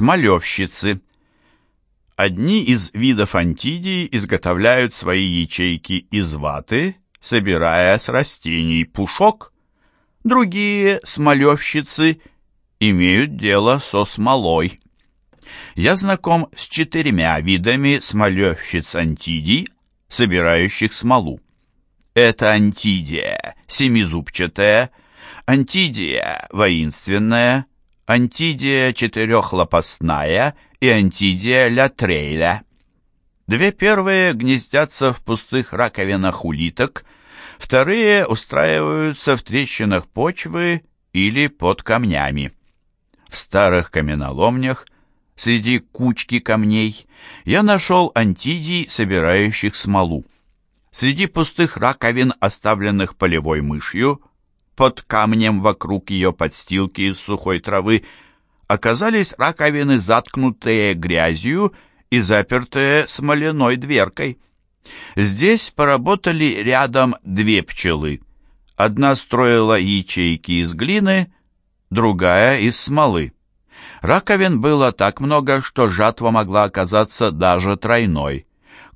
Смолевщицы. Одни из видов антидий изготовляют свои ячейки из ваты, собирая с растений пушок. Другие смолевщицы имеют дело со смолой. Я знаком с четырьмя видами смолевщиц антидий, собирающих смолу. Это антидия семизубчатая, антидия воинственная, антидия четырехлопастная и антидия лятрейля. Две первые гнездятся в пустых раковинах улиток, вторые устраиваются в трещинах почвы или под камнями. В старых каменоломнях среди кучки камней я нашел антидий, собирающих смолу. Среди пустых раковин, оставленных полевой мышью, под камнем вокруг ее подстилки из сухой травы оказались раковины, заткнутые грязью и запертые смоляной дверкой. Здесь поработали рядом две пчелы. Одна строила ячейки из глины, другая из смолы. Раковин было так много, что жатва могла оказаться даже тройной.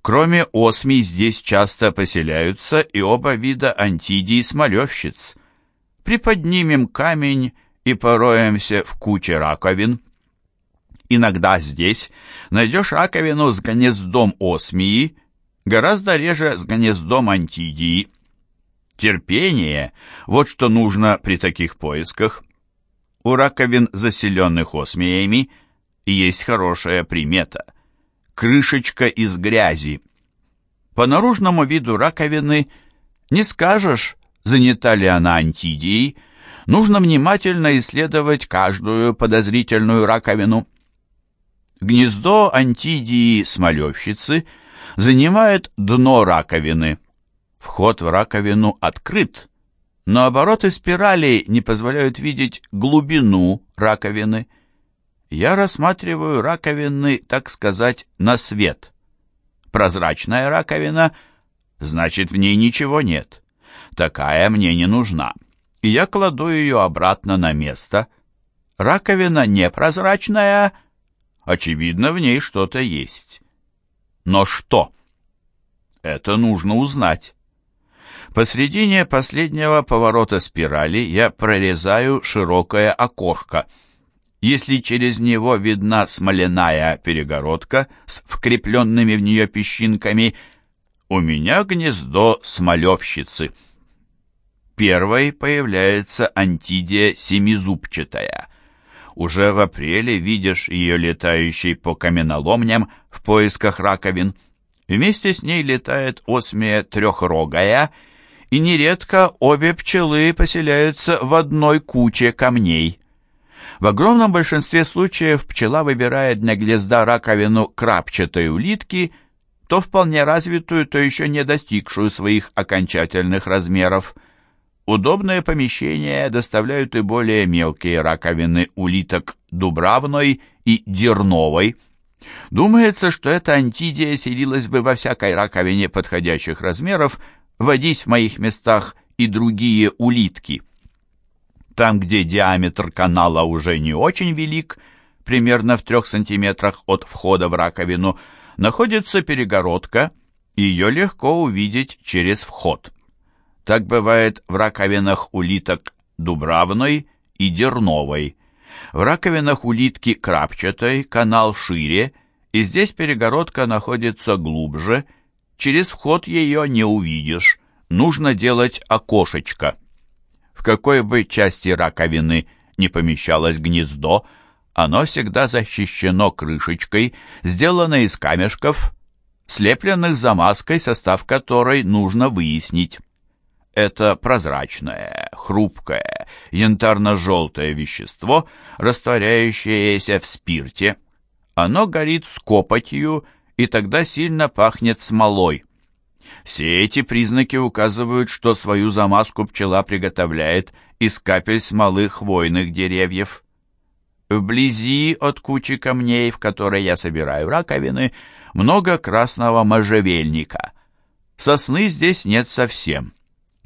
Кроме осмий здесь часто поселяются и оба вида антидий смолевщиц приподнимем камень и пороемся в куче раковин. Иногда здесь найдешь раковину с гнездом осмии, гораздо реже с гнездом антидии. Терпение – вот что нужно при таких поисках. У раковин, заселенных осмиями, есть хорошая примета – крышечка из грязи. По наружному виду раковины не скажешь, занята ли она антидией, нужно внимательно исследовать каждую подозрительную раковину. Гнездо антидии смолевщицы занимает дно раковины. Вход в раковину открыт, но обороты спиралей не позволяют видеть глубину раковины. Я рассматриваю раковины, так сказать, на свет. Прозрачная раковина, значит, в ней ничего нет. Такая мне не нужна. И я кладу ее обратно на место. Раковина непрозрачная, очевидно, в ней что-то есть. Но что? Это нужно узнать. Посредине последнего поворота спирали я прорезаю широкое окошко. Если через него видна смоляная перегородка с вкрепленными в нее песчинками, у меня гнездо смолевщицы. Первой появляется антидия семизубчатая. Уже в апреле видишь ее летающей по каменоломням в поисках раковин. Вместе с ней летает осмия трехрогая, и нередко обе пчелы поселяются в одной куче камней. В огромном большинстве случаев пчела выбирает для гнезда раковину крапчатой улитки, то вполне развитую, то еще не достигшую своих окончательных размеров. Удобное помещение доставляют и более мелкие раковины улиток дубравной и дерновой. Думается, что эта антидия селилась бы во всякой раковине подходящих размеров, водись в моих местах и другие улитки. Там, где диаметр канала уже не очень велик, примерно в трех сантиметрах от входа в раковину, находится перегородка, ее легко увидеть через вход. Так бывает в раковинах улиток дубравной и дерновой. В раковинах улитки крапчатой канал шире, и здесь перегородка находится глубже, через вход ее не увидишь, нужно делать окошечко. В какой бы части раковины не помещалось гнездо, оно всегда защищено крышечкой, сделанной из камешков, слепленных замазкой, состав которой нужно выяснить. Это прозрачное, хрупкое, янтарно-желтое вещество, растворяющееся в спирте. Оно горит с копотью и тогда сильно пахнет смолой. Все эти признаки указывают, что свою замазку пчела приготовляет из капель смолы хвойных деревьев. Вблизи от кучи камней, в которой я собираю раковины, много красного можжевельника. Сосны здесь нет совсем.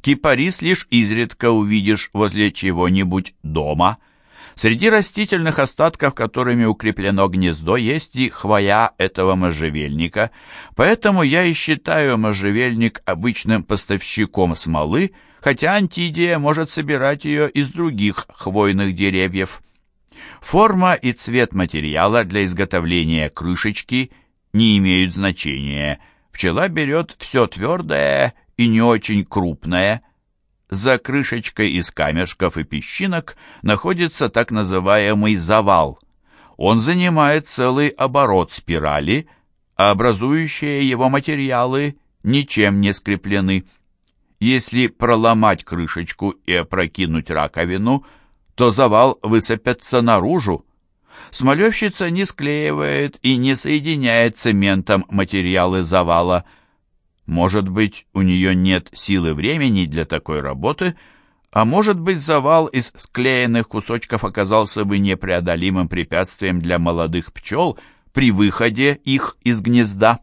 Кипарис лишь изредка увидишь возле чего-нибудь дома. Среди растительных остатков, которыми укреплено гнездо, есть и хвоя этого можжевельника, поэтому я и считаю можжевельник обычным поставщиком смолы, хотя антидия может собирать ее из других хвойных деревьев. Форма и цвет материала для изготовления крышечки не имеют значения. Пчела берет все твердое и не очень крупное – за крышечкой из камешков и песчинок находится так называемый завал. Он занимает целый оборот спирали, а образующие его материалы ничем не скреплены. Если проломать крышечку и опрокинуть раковину, то завал высыпется наружу. Смолевщица не склеивает и не соединяет цементом материалы завала – может быть, у нее нет силы времени для такой работы, а может быть, завал из склеенных кусочков оказался бы непреодолимым препятствием для молодых пчел при выходе их из гнезда.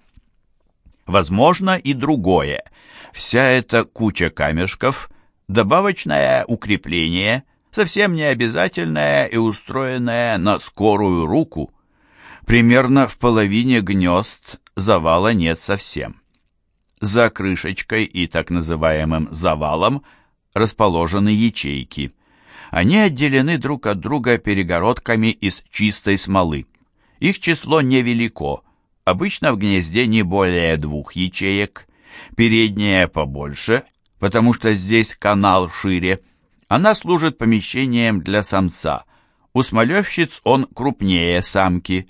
Возможно и другое. Вся эта куча камешков – добавочное укрепление, совсем не обязательное и устроенное на скорую руку. Примерно в половине гнезд завала нет совсем. За крышечкой и так называемым завалом расположены ячейки. Они отделены друг от друга перегородками из чистой смолы. Их число невелико, обычно в гнезде не более двух ячеек. Передняя побольше, потому что здесь канал шире. Она служит помещением для самца. У смолевщиц он крупнее самки.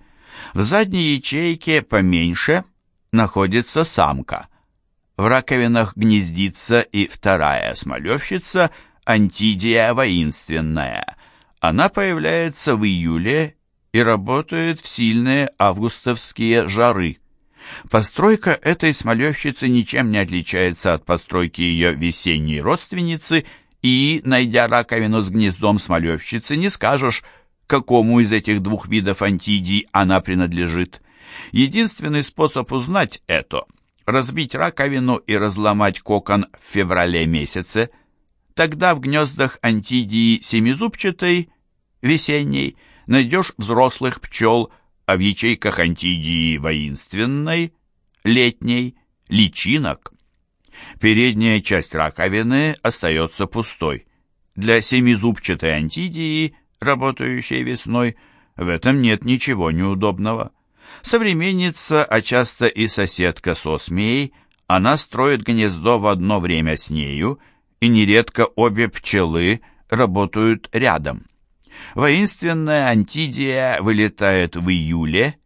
В задней ячейке поменьше находится самка – в раковинах гнездится и вторая смолевщица, антидия воинственная. Она появляется в июле и работает в сильные августовские жары. Постройка этой смолевщицы ничем не отличается от постройки ее весенней родственницы, и, найдя раковину с гнездом смолевщицы, не скажешь, какому из этих двух видов антидий она принадлежит. Единственный способ узнать это – разбить раковину и разломать кокон в феврале месяце, тогда в гнездах антидии семизубчатой, весенней, найдешь взрослых пчел, а в ячейках антидии воинственной, летней, личинок. Передняя часть раковины остается пустой. Для семизубчатой антидии, работающей весной, в этом нет ничего неудобного. Современница, а часто и соседка с осмеей, она строит гнездо в одно время с нею, и нередко обе пчелы работают рядом. Воинственная антидия вылетает в июле,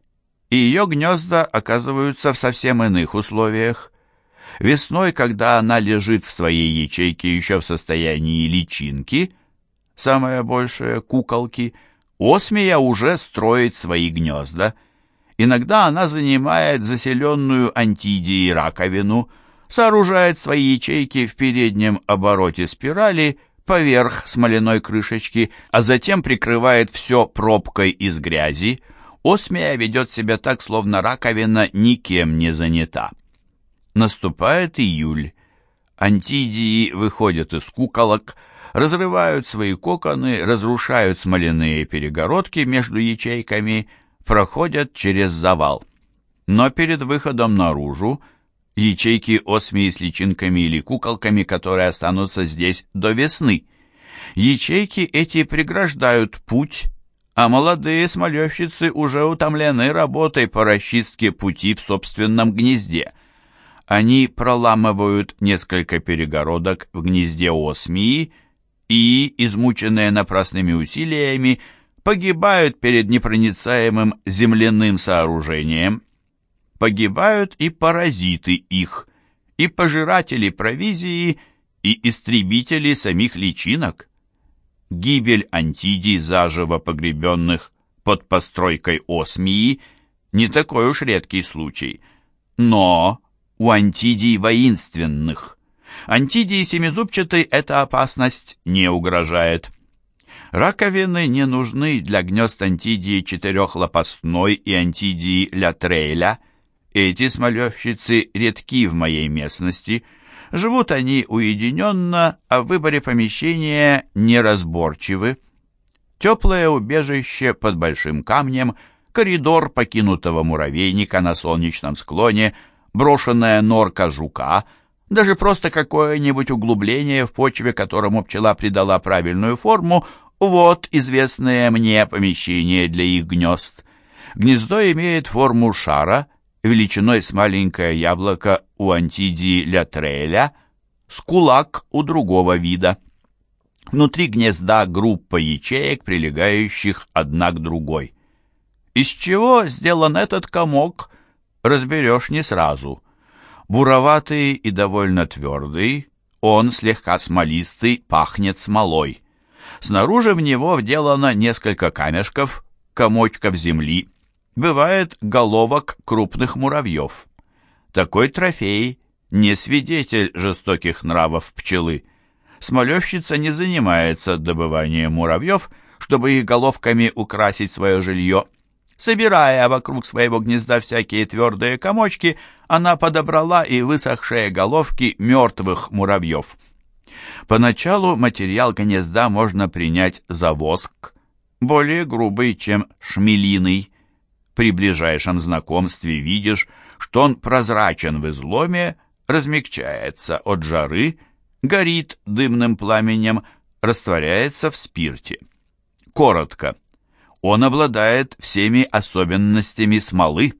и ее гнезда оказываются в совсем иных условиях. Весной, когда она лежит в своей ячейке еще в состоянии личинки, самое большее куколки, осмия уже строит свои гнезда – Иногда она занимает заселенную антидией раковину, сооружает свои ячейки в переднем обороте спирали поверх смоляной крышечки, а затем прикрывает все пробкой из грязи. Осмия ведет себя так, словно раковина никем не занята. Наступает июль. Антидии выходят из куколок, разрывают свои коконы, разрушают смоляные перегородки между ячейками – проходят через завал. Но перед выходом наружу ячейки осмии с личинками или куколками, которые останутся здесь до весны. Ячейки эти преграждают путь, а молодые смолевщицы уже утомлены работой по расчистке пути в собственном гнезде. Они проламывают несколько перегородок в гнезде осмии и, измученные напрасными усилиями, погибают перед непроницаемым земляным сооружением. Погибают и паразиты их, и пожиратели провизии, и истребители самих личинок. Гибель антидий, заживо погребенных под постройкой осмии, не такой уж редкий случай. Но у антидий воинственных. Антидии семизубчатой эта опасность не угрожает. Раковины не нужны для гнезд антидии четырехлопастной и антидии лятрейля. Эти смолевщицы редки в моей местности. Живут они уединенно, а в выборе помещения неразборчивы. теплое убежище под большим камнем, коридор покинутого муравейника на солнечном склоне, брошенная норка жука, даже просто какое-нибудь углубление в почве, которому пчела придала правильную форму, вот известное мне помещение для их гнезд. Гнездо имеет форму шара, величиной с маленькое яблоко у антидии лятреля, с кулак у другого вида. Внутри гнезда группа ячеек, прилегающих одна к другой. Из чего сделан этот комок, разберешь не сразу. Буроватый и довольно твердый, он слегка смолистый, пахнет смолой. Снаружи в него вделано несколько камешков, комочков земли, бывает головок крупных муравьев. Такой трофей не свидетель жестоких нравов пчелы. Смолевщица не занимается добыванием муравьев, чтобы их головками украсить свое жилье. Собирая вокруг своего гнезда всякие твердые комочки, она подобрала и высохшие головки мертвых муравьев. Поначалу материал гнезда можно принять за воск, более грубый, чем шмелиный. При ближайшем знакомстве видишь, что он прозрачен в изломе, размягчается от жары, горит дымным пламенем, растворяется в спирте. Коротко, он обладает всеми особенностями смолы.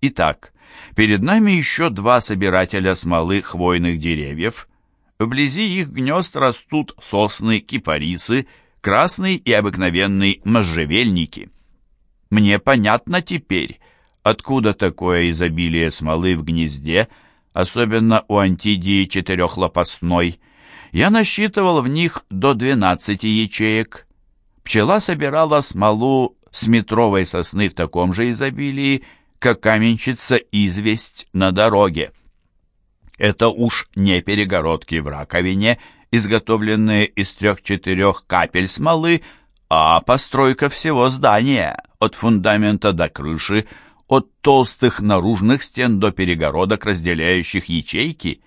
Итак, перед нами еще два собирателя смолы хвойных деревьев. Вблизи их гнезд растут сосны, кипарисы, красный и обыкновенный можжевельники. Мне понятно теперь, откуда такое изобилие смолы в гнезде, особенно у антидии четырехлопастной. Я насчитывал в них до 12 ячеек. Пчела собирала смолу с метровой сосны в таком же изобилии, как каменщица известь на дороге. Это уж не перегородки в раковине, изготовленные из трех-четырех капель смолы, а постройка всего здания, от фундамента до крыши, от толстых наружных стен до перегородок, разделяющих ячейки.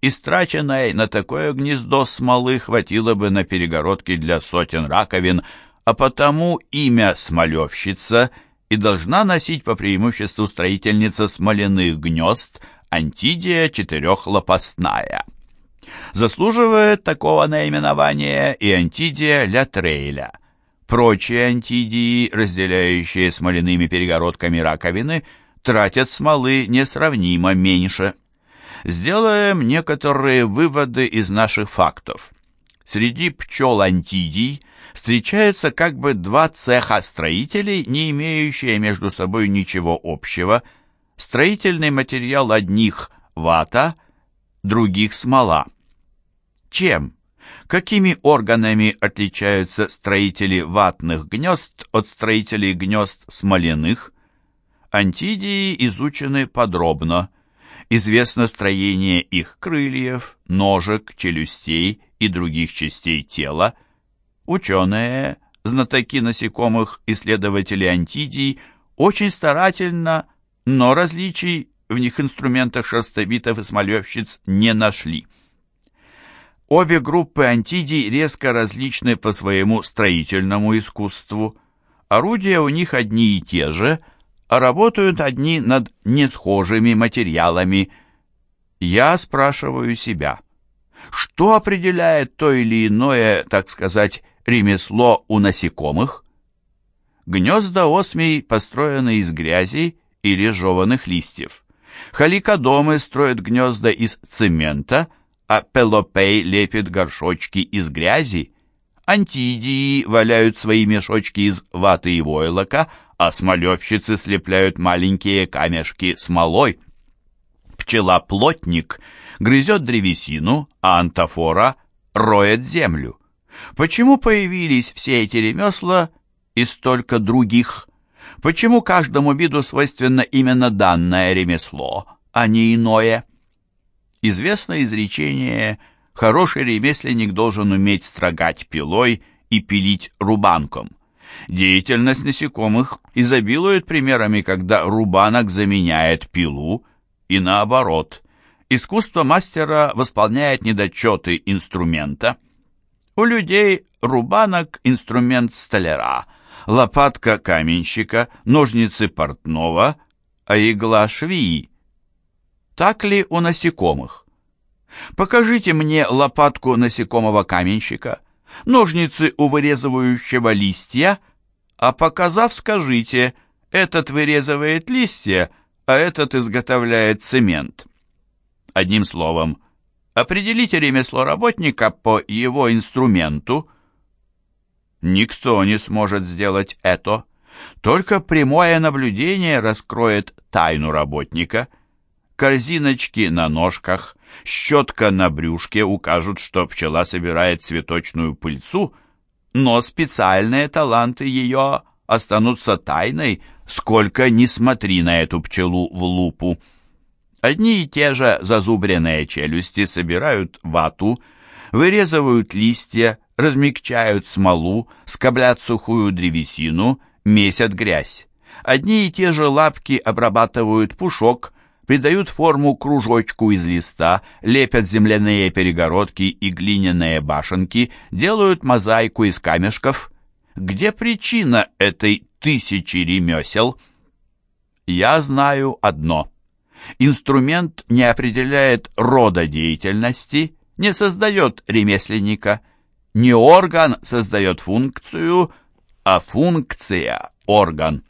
Истраченной на такое гнездо смолы хватило бы на перегородки для сотен раковин, а потому имя «смолевщица» и должна носить по преимуществу строительница смоляных гнезд Антидия четырехлопастная. Заслуживает такого наименования и Антидия лятрейля. Прочие антидии, разделяющие смоляными перегородками раковины, тратят смолы несравнимо меньше. Сделаем некоторые выводы из наших фактов. Среди пчел антидий встречаются как бы два цеха строителей, не имеющие между собой ничего общего. Строительный материал одних – вата, других – смола. Чем? Какими органами отличаются строители ватных гнезд от строителей гнезд смоляных? Антидии изучены подробно. Известно строение их крыльев, ножек, челюстей и других частей тела. Ученые, знатоки насекомых, исследователи антидий очень старательно, но различий в них инструментах шерстобитов и смолевщиц не нашли. Обе группы антидий резко различны по своему строительному искусству. Орудия у них одни и те же, а работают одни над несхожими материалами. Я спрашиваю себя, что определяет то или иное, так сказать, ремесло у насекомых? Гнезда осмий построены из грязи или жеванных листьев. Халикодомы строят гнезда из цемента – а Пелопей лепит горшочки из грязи, антидии валяют свои мешочки из ваты и войлока, а смолевщицы слепляют маленькие камешки смолой. Пчела-плотник грызет древесину, а антофора роет землю. Почему появились все эти ремесла и столько других? Почему каждому виду свойственно именно данное ремесло, а не иное? Известно изречение «хороший ремесленник должен уметь строгать пилой и пилить рубанком». Деятельность насекомых изобилует примерами, когда рубанок заменяет пилу, и наоборот. Искусство мастера восполняет недочеты инструмента. У людей рубанок – инструмент столяра, лопатка каменщика, ножницы портного, а игла швеи. Так ли у насекомых? Покажите мне лопатку насекомого каменщика, ножницы у вырезывающего листья, а показав, скажите, этот вырезывает листья, а этот изготовляет цемент. Одним словом, определите ремесло работника по его инструменту. Никто не сможет сделать это. Только прямое наблюдение раскроет тайну работника. Корзиночки на ножках, щетка на брюшке укажут, что пчела собирает цветочную пыльцу, но специальные таланты ее останутся тайной, сколько ни смотри на эту пчелу в лупу. Одни и те же зазубренные челюсти собирают вату, вырезывают листья, размягчают смолу, скоблят сухую древесину, месят грязь. Одни и те же лапки обрабатывают пушок, придают форму кружочку из листа, лепят земляные перегородки и глиняные башенки, делают мозаику из камешков. Где причина этой тысячи ремесел? Я знаю одно. Инструмент не определяет рода деятельности, не создает ремесленника. Не орган создает функцию, а функция – орган.